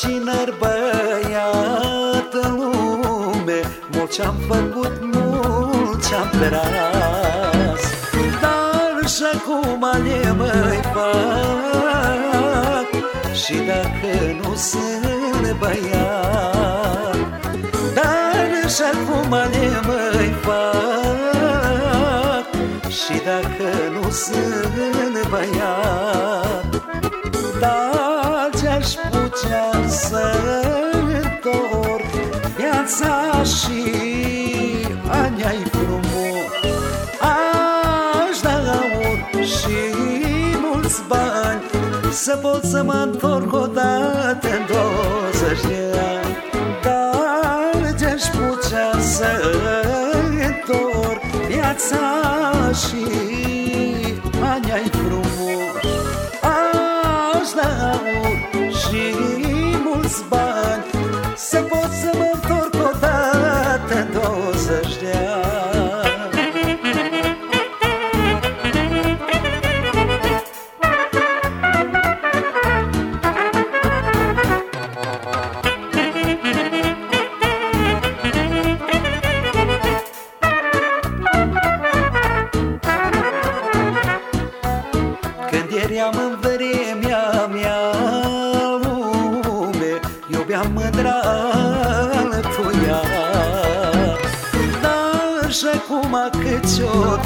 tiner băiat în lume Mult ce-am făcut, mult ce-am tras Dar și acum le mai fac Și dacă nu sunt băiat. Dar și acum le mai fac Și dacă nu sunt băiat Dar ce-aș putea să întorc Viața și ani ai frumos. Aș da aur și mulți bani Să pot să mă întorc odată în 20 de ani. Dar ce-aș putea să întorc Viața și Când eram în vremea mea lume Iubeam mândra altuia Dar și acum câteodată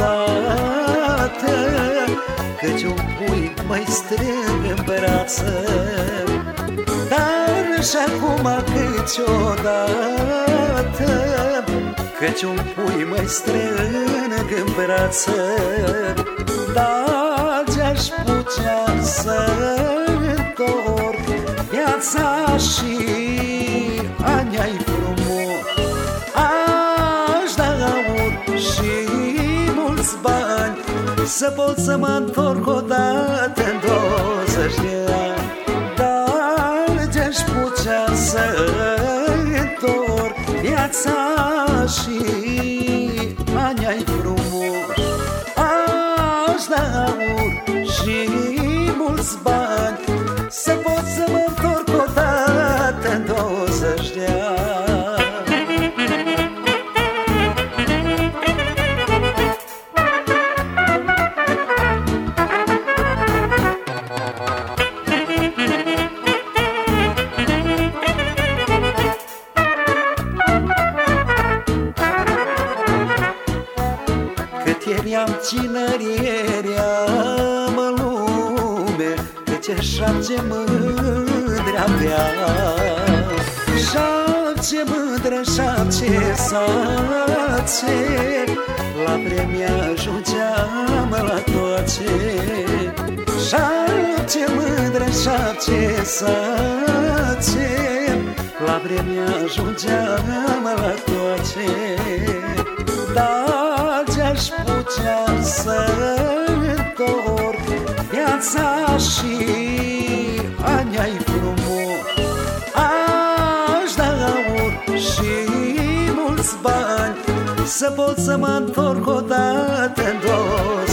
Căci un pui mai strâng în brață Dar și acum câteodată Căci un pui mai strâng în brață Dar ce-aș putea să întorc Viața și ani ai frumos. Aș da aur și mulți bani Să pot să mă întorc odată în 20 de ani. Dar ce-aș putea să întorc Viața și ani ai frumos. Aș da aur și mulți bani Să pot să mă întorc odată în 20 de ani. Cât eram tinerieream în lume Câte șapte mândre avea Șapte mândre, șapte sace La vreme ajungeam la toate Șapte mândre, șapte sace La vreme ajungeam la toate dar ce-aș putea să întorc Viața și ani ai frumos. Aș da aur și mulți bani Să pot să mă întorc odată în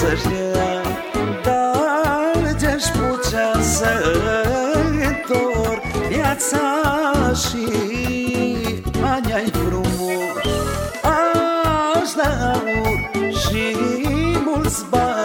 20 de ani Dar ce-aș putea să întorc Viața și ani ai frumos? Aș da aur și mulți bani